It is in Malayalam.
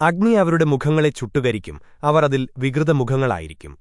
അഗ്നി അവരുടെ മുഖങ്ങളെ ചുട്ടുകരിക്കും അവർ അതിൽ വികൃതമുഖങ്ങളായിരിക്കും.